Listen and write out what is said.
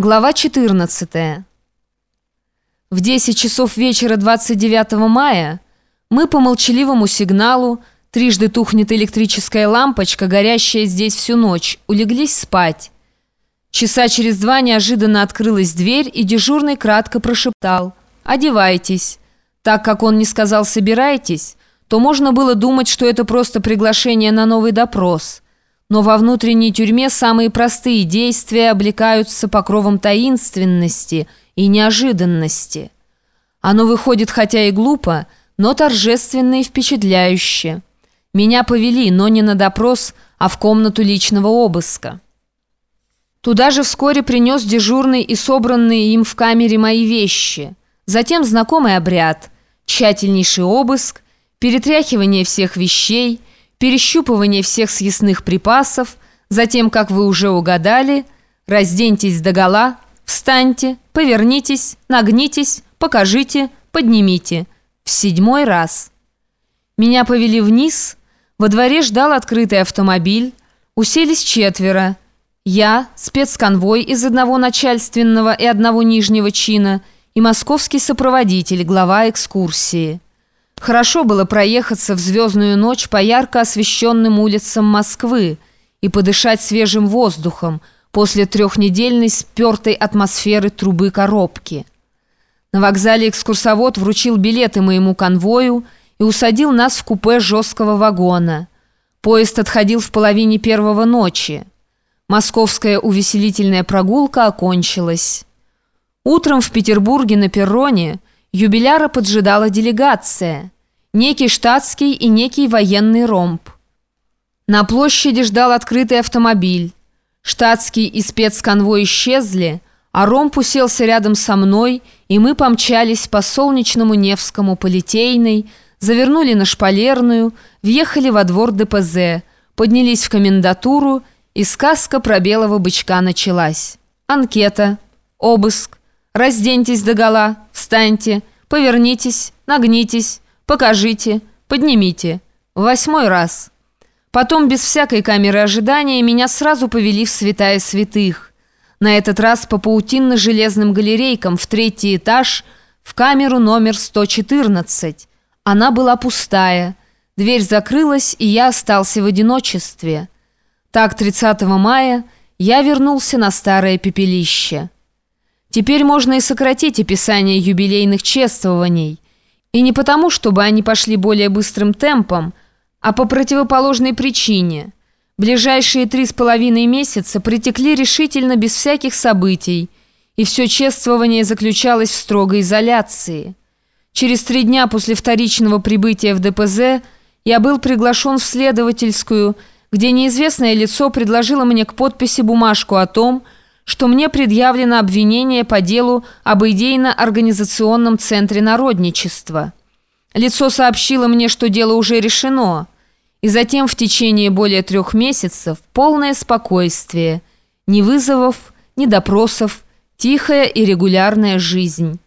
Глава 14. В 10 часов вечера 29 мая мы по молчаливому сигналу, трижды тухнет электрическая лампочка, горящая здесь всю ночь, улеглись спать. Часа через два неожиданно открылась дверь, и дежурный кратко прошептал «Одевайтесь». Так как он не сказал «собирайтесь», то можно было думать, что это просто приглашение на новый допрос – но во внутренней тюрьме самые простые действия облекаются покровом таинственности и неожиданности. Оно выходит хотя и глупо, но торжественно и впечатляюще. Меня повели, но не на допрос, а в комнату личного обыска. Туда же вскоре принес дежурный и собранные им в камере мои вещи. Затем знакомый обряд, тщательнейший обыск, перетряхивание всех вещей – перещупывание всех съестных припасов, затем, как вы уже угадали, разденьтесь догола, встаньте, повернитесь, нагнитесь, покажите, поднимите. В седьмой раз. Меня повели вниз, во дворе ждал открытый автомобиль, уселись четверо. Я, спецконвой из одного начальственного и одного нижнего чина и московский сопроводитель, глава экскурсии. Хорошо было проехаться в звездную ночь по ярко освещенным улицам Москвы и подышать свежим воздухом после трехнедельной спертой атмосферы трубы коробки. На вокзале экскурсовод вручил билеты моему конвою и усадил нас в купе жесткого вагона. Поезд отходил в половине первого ночи. Московская увеселительная прогулка окончилась. Утром в Петербурге на перроне – юбиляра поджидала делегация, некий штатский и некий военный ромб. На площади ждал открытый автомобиль. Штатский и спецконвой исчезли, а ромб уселся рядом со мной, и мы помчались по солнечному Невскому по Литейной, завернули на Шпалерную, въехали во двор ДПЗ, поднялись в комендатуру, и сказка про белого бычка началась. Анкета, обыск, Разденьтесь догола, встаньте, повернитесь, нагнитесь, покажите, поднимите. Восьмой раз. Потом, без всякой камеры ожидания, меня сразу повели в святая святых. На этот раз по паутинно-железным галерейкам в третий этаж в камеру номер 114. Она была пустая. Дверь закрылась, и я остался в одиночестве. Так 30 мая я вернулся на старое пепелище. Теперь можно и сократить описание юбилейных чествований. И не потому, чтобы они пошли более быстрым темпом, а по противоположной причине. Ближайшие три с половиной месяца притекли решительно без всяких событий, и все чествование заключалось в строгой изоляции. Через три дня после вторичного прибытия в ДПЗ я был приглашен в следовательскую, где неизвестное лицо предложило мне к подписи бумажку о том, что что мне предъявлено обвинение по делу об идейно-организационном центре народничества. Лицо сообщило мне, что дело уже решено, и затем в течение более трех месяцев полное спокойствие, ни вызовов, ни допросов, тихая и регулярная жизнь».